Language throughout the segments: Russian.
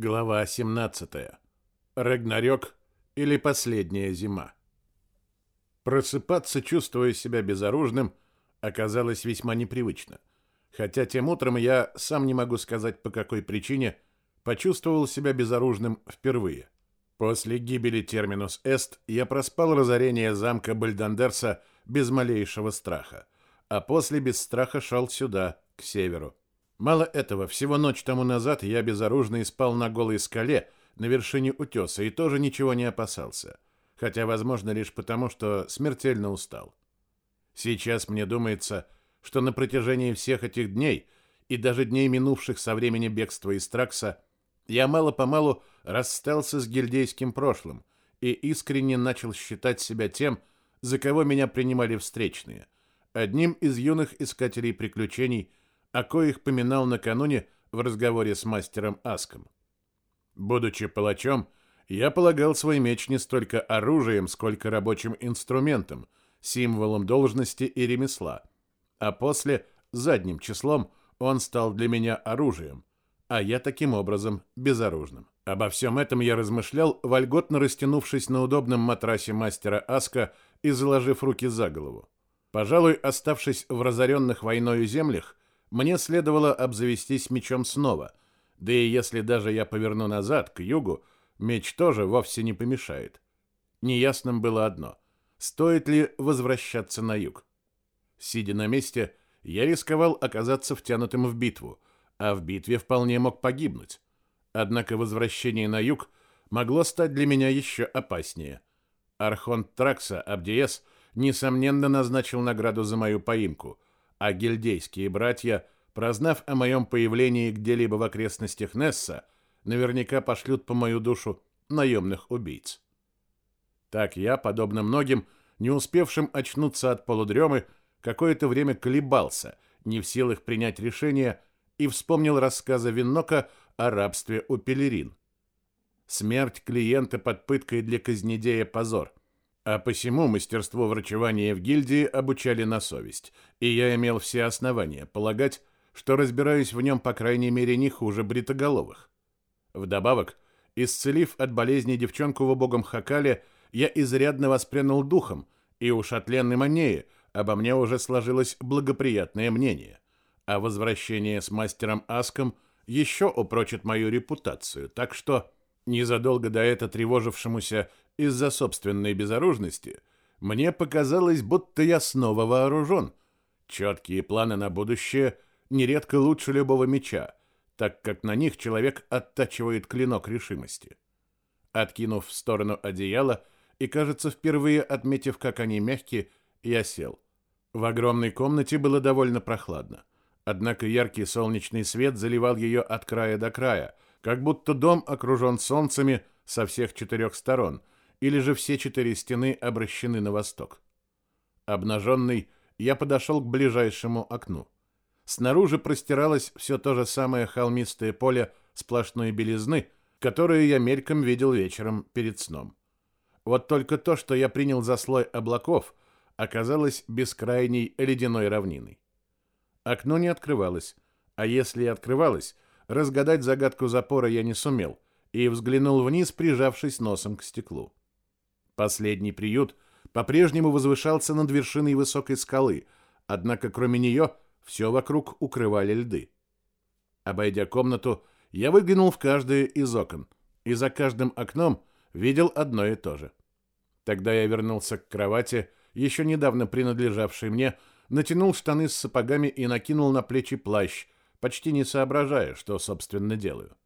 Глава 17. Рагнарёк или последняя зима. Просыпаться, чувствуя себя безоружным, оказалось весьма непривычно. Хотя тем утром я, сам не могу сказать по какой причине, почувствовал себя безоружным впервые. После гибели Терминус Эст я проспал разорение замка Бальдандерса без малейшего страха, а после без страха шел сюда, к северу. Мало этого, всего ночь тому назад я безоружный спал на голой скале на вершине утеса и тоже ничего не опасался, хотя, возможно, лишь потому, что смертельно устал. Сейчас мне думается, что на протяжении всех этих дней и даже дней минувших со времени бегства из Тракса я мало-помалу расстался с гильдейским прошлым и искренне начал считать себя тем, за кого меня принимали встречные, одним из юных искателей приключений – о коих поминал накануне в разговоре с мастером Аском. Будучи палачом, я полагал свой меч не столько оружием, сколько рабочим инструментом, символом должности и ремесла. А после, задним числом, он стал для меня оружием, а я таким образом безоружным. Обо всем этом я размышлял, вольготно растянувшись на удобном матрасе мастера Аска и заложив руки за голову. Пожалуй, оставшись в разоренных войною землях, мне следовало обзавестись мечом снова, да и если даже я поверну назад, к югу, меч тоже вовсе не помешает. Неясным было одно — стоит ли возвращаться на юг. Сидя на месте, я рисковал оказаться втянутым в битву, а в битве вполне мог погибнуть. Однако возвращение на юг могло стать для меня еще опаснее. Архонт Тракса Абдиес несомненно назначил награду за мою поимку — а гильдейские братья, прознав о моем появлении где-либо в окрестностях Несса, наверняка пошлют по мою душу наемных убийц. Так я, подобно многим, не успевшим очнуться от полудремы, какое-то время колебался, не в силах принять решение, и вспомнил рассказы Виннока о рабстве у пелерин. Смерть клиента под пыткой для казнедея позор а посему мастерство врачевания в гильдии обучали на совесть, и я имел все основания полагать, что разбираюсь в нем по крайней мере не хуже бритоголовых. Вдобавок, исцелив от болезни девчонку в убогом Хакале, я изрядно воспрянул духом, и уж от Ленны Манеи обо мне уже сложилось благоприятное мнение, а возвращение с мастером Аском еще упрочит мою репутацию, так что незадолго до этого тревожившемуся из-за собственной безоружности, мне показалось, будто я снова вооружен. Четкие планы на будущее нередко лучше любого меча, так как на них человек оттачивает клинок решимости. Откинув в сторону одеяло и, кажется, впервые отметив, как они мягкие, я сел. В огромной комнате было довольно прохладно. Однако яркий солнечный свет заливал ее от края до края, как будто дом окружен солнцами со всех четырех сторон – или же все четыре стены обращены на восток. Обнаженный, я подошел к ближайшему окну. Снаружи простиралось все то же самое холмистое поле сплошной белизны, которое я мельком видел вечером перед сном. Вот только то, что я принял за слой облаков, оказалось бескрайней ледяной равниной. Окно не открывалось, а если и открывалось, разгадать загадку запора я не сумел и взглянул вниз, прижавшись носом к стеклу. Последний приют по-прежнему возвышался над вершиной высокой скалы, однако кроме нее все вокруг укрывали льды. Обойдя комнату, я выглянул в каждое из окон, и за каждым окном видел одно и то же. Тогда я вернулся к кровати, еще недавно принадлежавшей мне, натянул штаны с сапогами и накинул на плечи плащ, почти не соображая, что, собственно, делаю.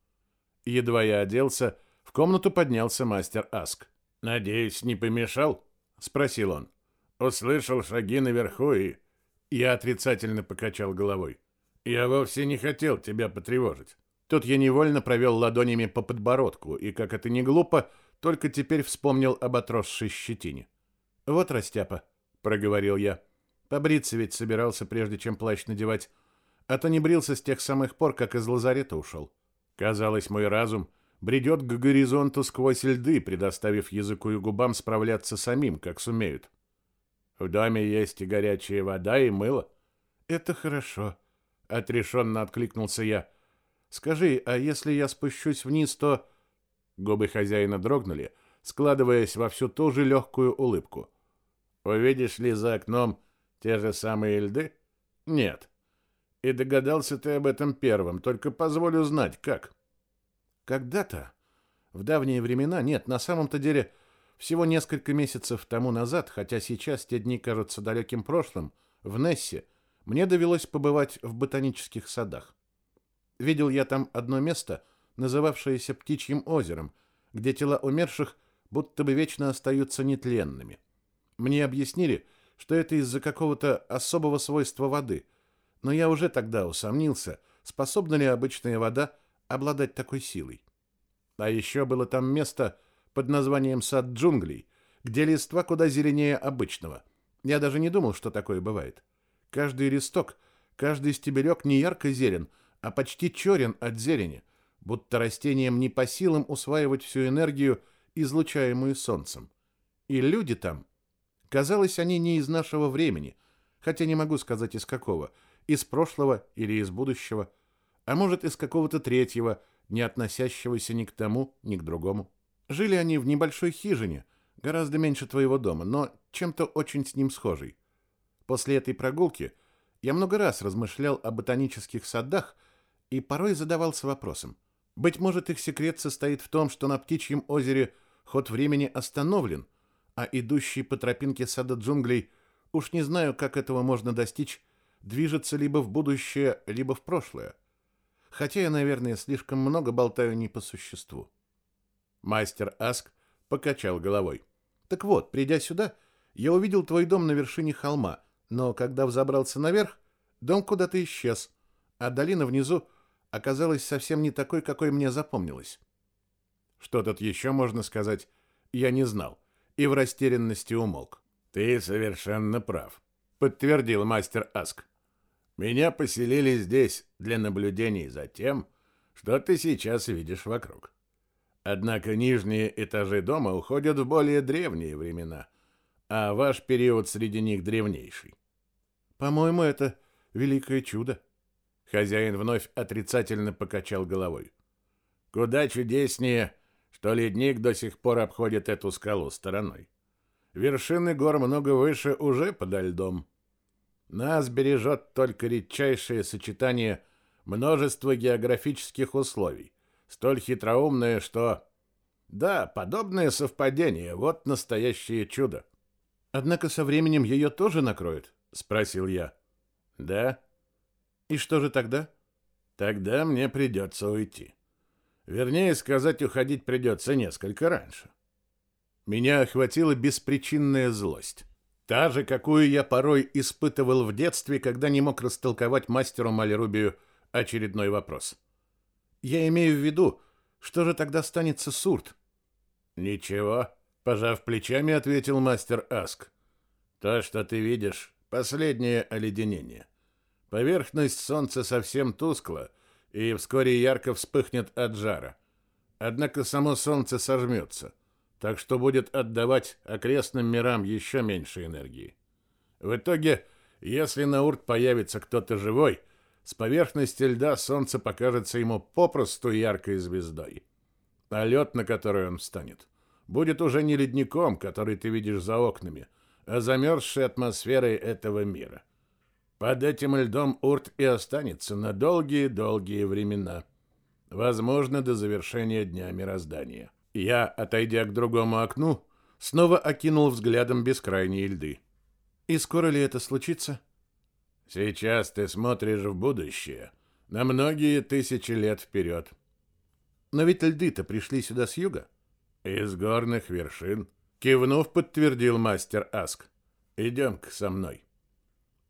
Едва я оделся, в комнату поднялся мастер Аск. «Надеюсь, не помешал?» — спросил он. Услышал шаги наверху и... Я отрицательно покачал головой. «Я вовсе не хотел тебя потревожить». Тут я невольно провел ладонями по подбородку, и, как это не глупо, только теперь вспомнил об отросшей щетине. «Вот растяпа», — проговорил я. «Побриться ведь собирался, прежде чем плащ надевать, а то не брился с тех самых пор, как из лазарета ушел». Казалось, мой разум — бредет к горизонту сквозь льды, предоставив языку и губам справляться самим, как сумеют. В доме есть и горячая вода, и мыло. Это хорошо, отрешенно откликнулся я. Скажи, а если я спущусь вниз, то Губы хозяина дрогнули, складываясь во всю ту же легкую улыбку. Увидишь ли за окном те же самые льды? Нет. И догадался ты об этом первым, только позволю знать, как. Когда-то, в давние времена, нет, на самом-то деле, всего несколько месяцев тому назад, хотя сейчас те дни кажутся далеким прошлым, в Нессе мне довелось побывать в ботанических садах. Видел я там одно место, называвшееся Птичьим озером, где тела умерших будто бы вечно остаются нетленными. Мне объяснили, что это из-за какого-то особого свойства воды, но я уже тогда усомнился, способна ли обычная вода обладать такой силой. А еще было там место под названием «Сад джунглей», где листва куда зеленее обычного. Я даже не думал, что такое бывает. Каждый листок, каждый стебелек не ярко зелен, а почти черен от зелени, будто растениям не по силам усваивать всю энергию, излучаемую солнцем. И люди там, казалось, они не из нашего времени, хотя не могу сказать из какого, из прошлого или из будущего, а может из какого-то третьего, не относящегося ни к тому, ни к другому. Жили они в небольшой хижине, гораздо меньше твоего дома, но чем-то очень с ним схожий. После этой прогулки я много раз размышлял о ботанических садах и порой задавался вопросом, быть может, их секрет состоит в том, что на птичьем озере ход времени остановлен, а идущий по тропинке сада джунглей, уж не знаю, как этого можно достичь, движется либо в будущее, либо в прошлое. Хотя я, наверное, слишком много болтаю не по существу. Мастер Аск покачал головой. Так вот, придя сюда, я увидел твой дом на вершине холма, но когда взобрался наверх, дом куда-то исчез, а долина внизу оказалась совсем не такой, какой мне запомнилась. Что тут еще можно сказать, я не знал, и в растерянности умолк. «Ты совершенно прав», — подтвердил мастер Аск. «Меня поселили здесь для наблюдений за тем, что ты сейчас видишь вокруг. Однако нижние этажи дома уходят в более древние времена, а ваш период среди них древнейший. По-моему, это великое чудо, Хозяин вновь отрицательно покачал головой. Куда чудеснее, что ледник до сих пор обходит эту скалу стороной. Вершины гор много выше уже подо льдом. Нас бережет только редчайшее сочетание множества географических условий, столь хитроумное, что... Да, подобное совпадение — вот настоящее чудо. Однако со временем ее тоже накроет, — спросил я. Да, и что же тогда? Тогда мне придется уйти. Вернее сказать, уходить придется несколько раньше. Меня охватила беспричинная злость. Та же, какую я порой испытывал в детстве, когда не мог растолковать мастеру Малерубию очередной вопрос. Я имею в виду, что же тогда станется Сурт? Ничего, пожав плечами, ответил мастер Аск. То, что ты видишь, последнее оледенение. Поверхность солнца совсем тускла и вскоре ярко вспыхнет от жара. Однако само солнце сожмется, так что будет отдавать окрестным мирам еще меньше энергии. В итоге, если на Урт появится кто-то живой, с поверхности льда солнце покажется ему попросту яркой звездой. А лед, на который он встанет, будет уже не ледником, который ты видишь за окнами, а замерзшей атмосферой этого мира. Под этим льдом Урт и останется на долгие-долгие времена. Возможно, до завершения Дня Мироздания. Я, отойдя к другому окну, снова окинул взглядом бескрайние льды. И скоро ли это случится? Сейчас ты смотришь в будущее, на многие тысячи лет вперед. Но ведь льды-то пришли сюда с юга. Из горных вершин. Кивнув, подтвердил мастер Аск. Идем-ка со мной.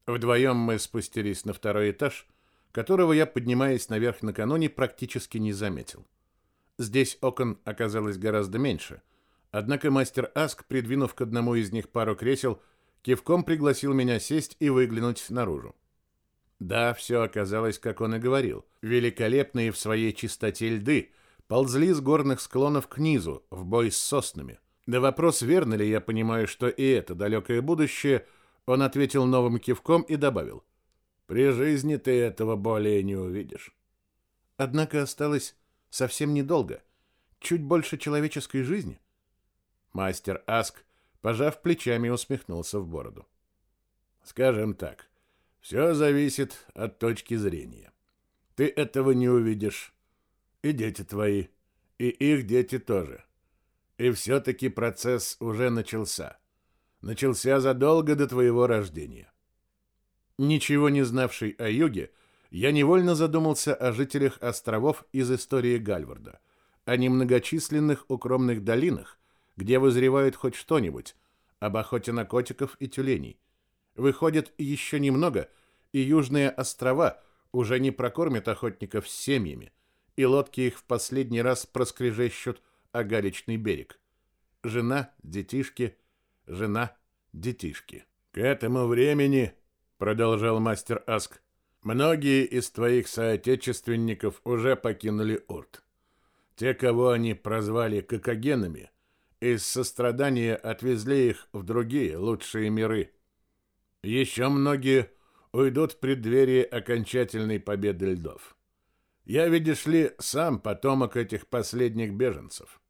Вдвоем мы спустились на второй этаж, которого я, поднимаясь наверх накануне, практически не заметил. Здесь окон оказалось гораздо меньше, однако мастер Аск, придвинув к одному из них пару кресел, кивком пригласил меня сесть и выглянуть наружу. Да, все оказалось, как он и говорил. Великолепные в своей чистоте льды ползли с горных склонов к низу, в бой с соснами. Да вопрос, верно ли я понимаю, что и это далекое будущее – он ответил новым кивком и добавил. «При жизни ты этого более не увидишь». Однако осталось совсем недолго, чуть больше человеческой жизни. Мастер Аск, пожав плечами, усмехнулся в бороду. Скажем так, все зависит от точки зрения. Ты этого не увидишь. И дети твои, и их дети тоже. И все-таки процесс уже начался. Начался задолго до твоего рождения. Ничего не знавший о юге, я невольно задумался о жителях островов из истории Гальварда, о немногочисленных укромных долинах, где вызревает хоть что-нибудь, об охоте на котиков и тюленей. Выходит, еще немного, и южные острова уже не прокормят охотников семьями, и лодки их в последний раз проскрежещут о галечный берег. Жена, детишки, жена, детишки. К этому времени продолжал мастер Аск. Многие из твоих соотечественников уже покинули Урт. Те, кого они прозвали кокогенами, из сострадания отвезли их в другие лучшие миры. Еще многие уйдут в преддверии окончательной победы льдов. Я, видишь ли, сам потомок этих последних беженцев.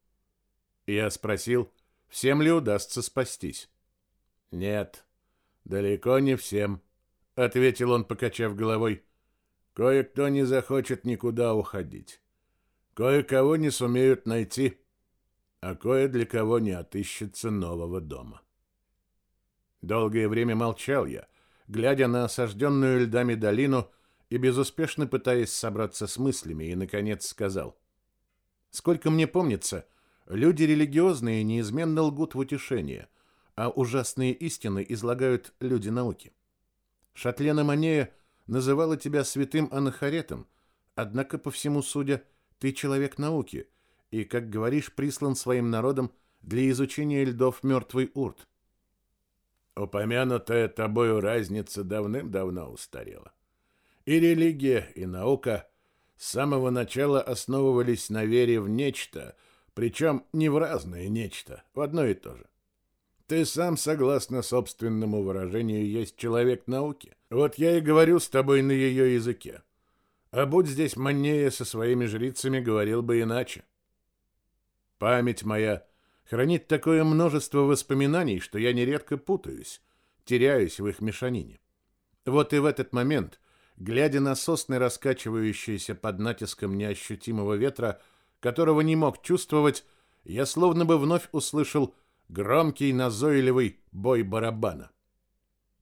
Я спросил, всем ли удастся спастись. Нет, далеко не всем. — ответил он, покачав головой. «Кое-кто не захочет никуда уходить. Кое-кого не сумеют найти, а кое для кого не отыщется нового дома». Долгое время молчал я, глядя на осажденную льдами долину и безуспешно пытаясь собраться с мыслями, и, наконец, сказал. «Сколько мне помнится, люди религиозные неизменно лгут в утешение, а ужасные истины излагают люди науки. Шатлена Манея называла тебя святым Анахаретом, однако, по всему судя, ты человек науки и, как говоришь, прислан своим народом для изучения льдов мертвый урт. Упомянутая тобою разница давным-давно устарела. И религия, и наука с самого начала основывались на вере в нечто, причем не в разное нечто, в одно и то же. Ты сам, согласно собственному выражению, есть человек науки. Вот я и говорю с тобой на ее языке. А будь здесь Маннея со своими жрицами, говорил бы иначе. Память моя хранит такое множество воспоминаний, что я нередко путаюсь, теряюсь в их мешанине. Вот и в этот момент, глядя на сосны, раскачивающиеся под натиском неощутимого ветра, которого не мог чувствовать, я словно бы вновь услышал громкий назойливый бой барабана.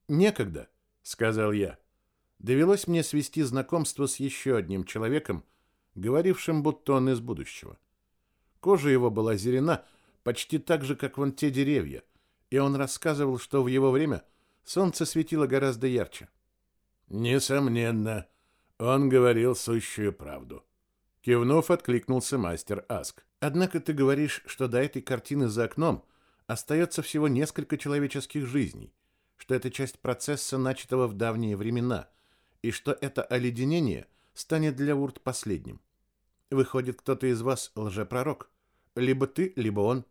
«Некогда», — сказал я. Довелось мне свести знакомство с еще одним человеком, говорившим, будто он из будущего. Кожа его была зелена, почти так же, как вон те деревья, и он рассказывал, что в его время солнце светило гораздо ярче. «Несомненно, он говорил сущую правду», — кивнув, откликнулся мастер Аск. «Однако ты говоришь, что до этой картины за окном остается всего несколько человеческих жизней, что это часть процесса, начатого в давние времена, и что это оледенение станет для Урт последним. Выходит, кто-то из вас лжепророк. Либо ты, либо он.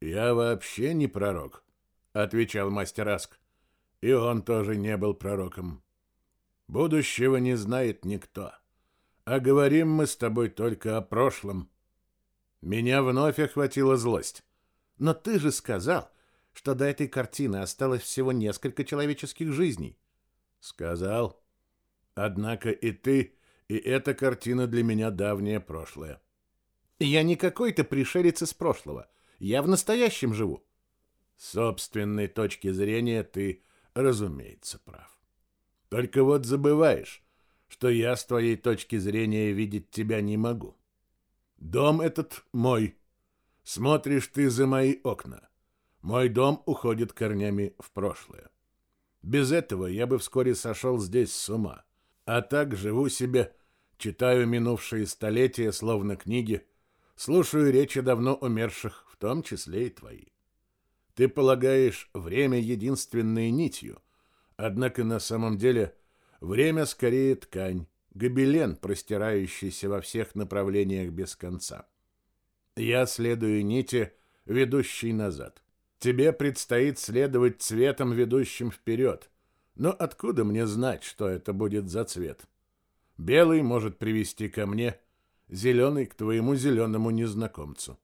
«Я вообще не пророк», — отвечал мастер Аск. «И он тоже не был пророком. Будущего не знает никто. А говорим мы с тобой только о прошлом». Меня вновь охватила злость. Но ты же сказал, что до этой картины осталось всего несколько человеческих жизней. Сказал. Однако и ты, и эта картина для меня давнее прошлое. Я не какой-то пришелец из прошлого. Я в настоящем живу. С собственной точки зрения ты, разумеется, прав. Только вот забываешь, что я с твоей точки зрения видеть тебя не могу. Дом этот мой, Смотришь ты за мои окна. Мой дом уходит корнями в прошлое. Без этого я бы вскоре сошел здесь с ума. А так живу себе, читаю минувшие столетия, словно книги, слушаю речи давно умерших, в том числе и твои. Ты полагаешь время единственной нитью, однако на самом деле время скорее ткань, гобелен, простирающийся во всех направлениях без конца. Я следую нити, ведущей назад. Тебе предстоит следовать цветом, ведущим вперед. Но откуда мне знать, что это будет за цвет? Белый может привести ко мне, зеленый к твоему зеленому незнакомцу.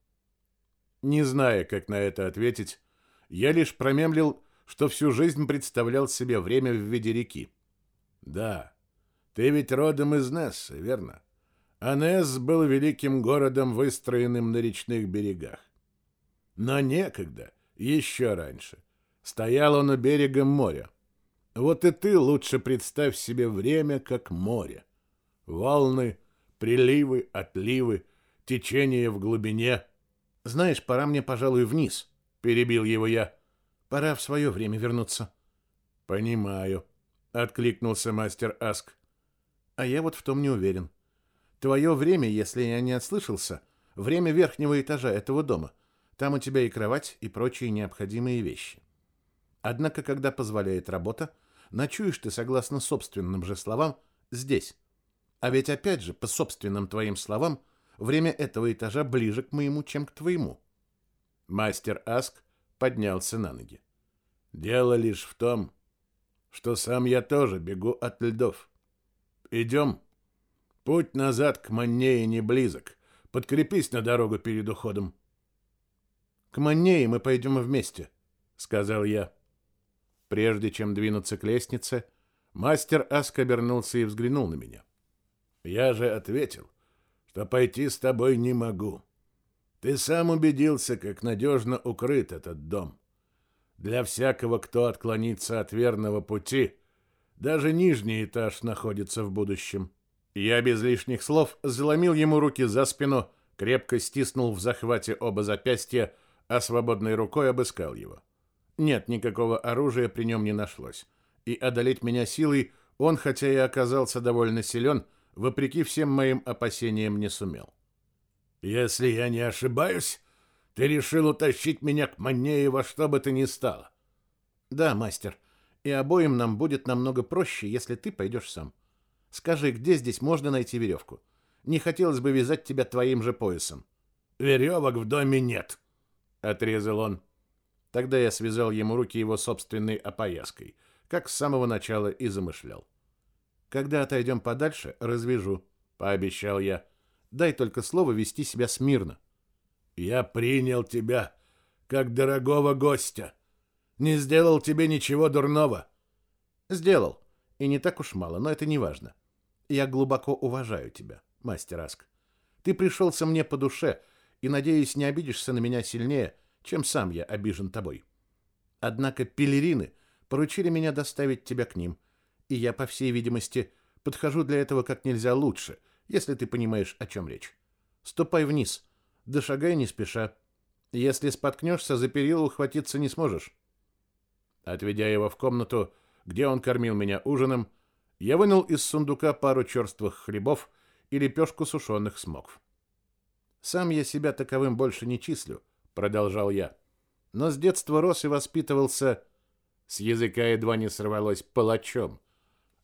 Не зная, как на это ответить, я лишь промемлил, что всю жизнь представлял себе время в виде реки. Да, ты ведь родом из Несса, верно? А Несс был великим городом, выстроенным на речных берегах. Но некогда, еще раньше, стоял он у берега моря. Вот и ты лучше представь себе время как море. Волны, приливы, отливы, течение в глубине. Знаешь, пора мне, пожалуй, вниз, перебил его я. Пора в свое время вернуться. Понимаю, откликнулся мастер Аск. А я вот в том не уверен. Твое время, если я не ослышался, время верхнего этажа этого дома. Там у тебя и кровать, и прочие необходимые вещи. Однако, когда позволяет работа, ночуешь ты, согласно собственным же словам, здесь. А ведь опять же, по собственным твоим словам, время этого этажа ближе к моему, чем к твоему. Мастер Аск поднялся на ноги. Дело лишь в том, что сам я тоже бегу от льдов. Идем. Путь назад к Маннее не близок. Подкрепись на дорогу перед уходом. К Маннее мы пойдем вместе, сказал я. Прежде чем двинуться к лестнице, мастер Аск обернулся и взглянул на меня. Я же ответил, что пойти с тобой не могу. Ты сам убедился, как надежно укрыт этот дом. Для всякого, кто отклонится от верного пути, даже нижний этаж находится в будущем. Я без лишних слов заломил ему руки за спину, крепко стиснул в захвате оба запястья, а свободной рукой обыскал его. Нет, никакого оружия при нем не нашлось. И одолеть меня силой он, хотя и оказался довольно силен, вопреки всем моим опасениям, не сумел. «Если я не ошибаюсь, ты решил утащить меня к Маннее во что бы то ни стало». «Да, мастер, и обоим нам будет намного проще, если ты пойдешь сам. Скажи, где здесь можно найти веревку? Не хотелось бы вязать тебя твоим же поясом». «Веревок в доме нет», — отрезал он. Тогда я связал ему руки его собственной опояской, как с самого начала и замышлял. Когда отойдем подальше, развяжу, пообещал я. Дай только слово вести себя смирно. Я принял тебя как дорогого гостя. Не сделал тебе ничего дурного. Сделал. И не так уж мало, но это не важно. Я глубоко уважаю тебя, мастер Аск. Ты пришелся мне по душе, и, надеюсь, не обидишься на меня сильнее, чем сам я обижен тобой. Однако пелерины поручили меня доставить тебя к ним, и я, по всей видимости, подхожу для этого как нельзя лучше, если ты понимаешь, о чем речь. Ступай вниз, да шагай не спеша. Если споткнешься, за перила ухватиться не сможешь. Отведя его в комнату, где он кормил меня ужином, я вынул из сундука пару черствых хлебов и лепешку сушеных смокв. «Сам я себя таковым больше не числю», — продолжал я. «Но с детства рос и воспитывался...» С языка едва не сорвалось палачом.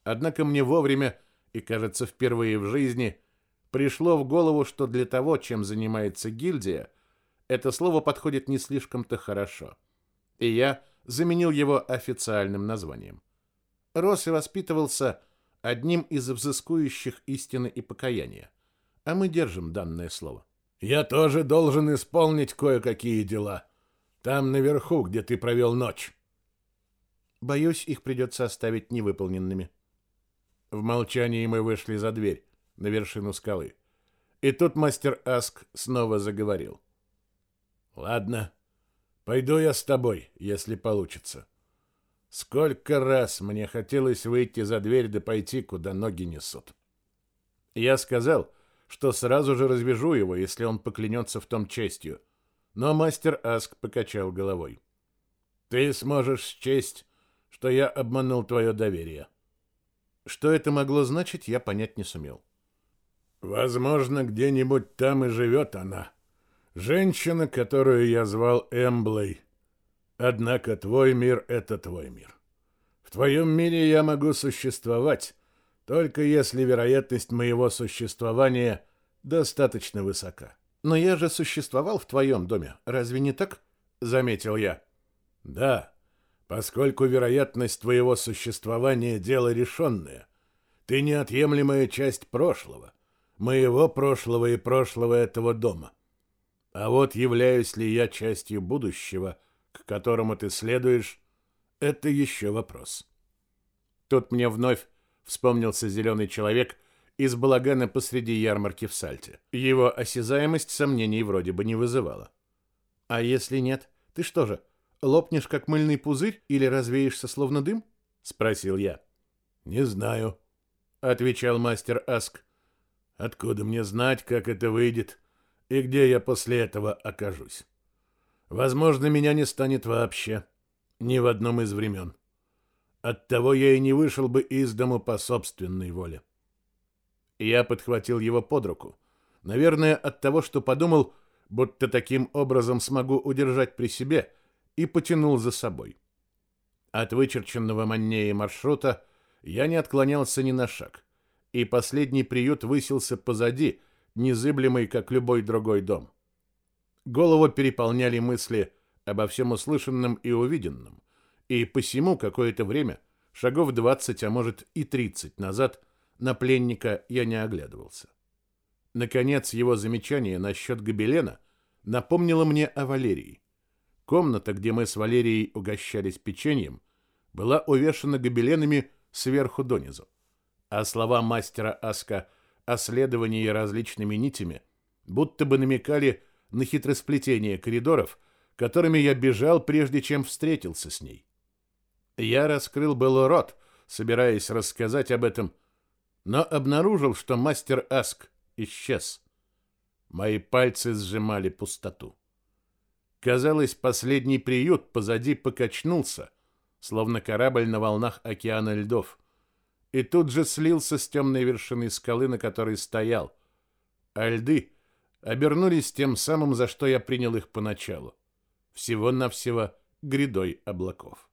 Однако мне вовремя, и, кажется, впервые в жизни, пришло в голову, что для того, чем занимается гильдия, это слово подходит не слишком-то хорошо. И я заменил его официальным названием. Рос и воспитывался одним из взыскующих истины и покаяния. А мы держим данное слово. «Я тоже должен исполнить кое-какие дела. Там наверху, где ты провел ночь». Боюсь, их придется оставить невыполненными. В молчании мы вышли за дверь на вершину скалы. И тут мастер Аск снова заговорил. «Ладно, пойду я с тобой, если получится. Сколько раз мне хотелось выйти за дверь да пойти, куда ноги несут. Я сказал, что сразу же развяжу его, если он поклянется в том честью. Но мастер Аск покачал головой. Ты сможешь счесть, что я обманул твое доверие. Что это могло значить, я понять не сумел. Возможно, где-нибудь там и живет она. Женщина, которую я звал Эмблой. Однако твой мир — это твой мир. В твоем мире я могу существовать, только если вероятность моего существования достаточно высока. Но я же существовал в твоем доме, разве не так? Заметил я. Да, поскольку вероятность твоего существования — дело решенное. Ты неотъемлемая часть прошлого, моего прошлого и прошлого этого дома. А вот являюсь ли я частью будущего, к которому ты следуешь, это еще вопрос. Тут мне вновь вспомнился зеленый человек из балагана посреди ярмарки в Сальте. Его осязаемость сомнений вроде бы не вызывала. А если нет, ты что же, лопнешь как мыльный пузырь или развеешься словно дым? спросил я. Не знаю, отвечал мастер Аск. Откуда мне знать, как это выйдет и где я после этого окажусь? Возможно, меня не станет вообще ни в одном из времен. Оттого я и не вышел бы из дому по собственной воле. Я подхватил его под руку. Наверное, от того, что подумал, будто таким образом смогу удержать при себе, и потянул за собой. От вычерченного маннея маршрута я не отклонялся ни на шаг, и последний приют высился позади, незыблемый, как любой другой дом. Голову переполняли мысли обо всем услышанном и увиденном, и посему какое-то время, шагов двадцать, а может и тридцать назад, на пленника я не оглядывался. Наконец, его замечание насчет гобелена напомнило мне о Валерии. Комната, где мы с Валерией угощались печеньем, была увешана гобеленами сверху донизу. А слова мастера Аска о следовании различными нитями будто бы намекали на хитросплетение коридоров, которыми я бежал, прежде чем встретился с ней. Я раскрыл был рот, собираясь рассказать об этом, но обнаружил, что мастер Аск исчез. Мои пальцы сжимали пустоту. Казалось, последний приют позади покачнулся, словно корабль на волнах океана льдов, и тут же слился с темной вершиной скалы, на которой стоял, а льды обернулись тем самым, за что я принял их поначалу, всего-навсего грядой облаков.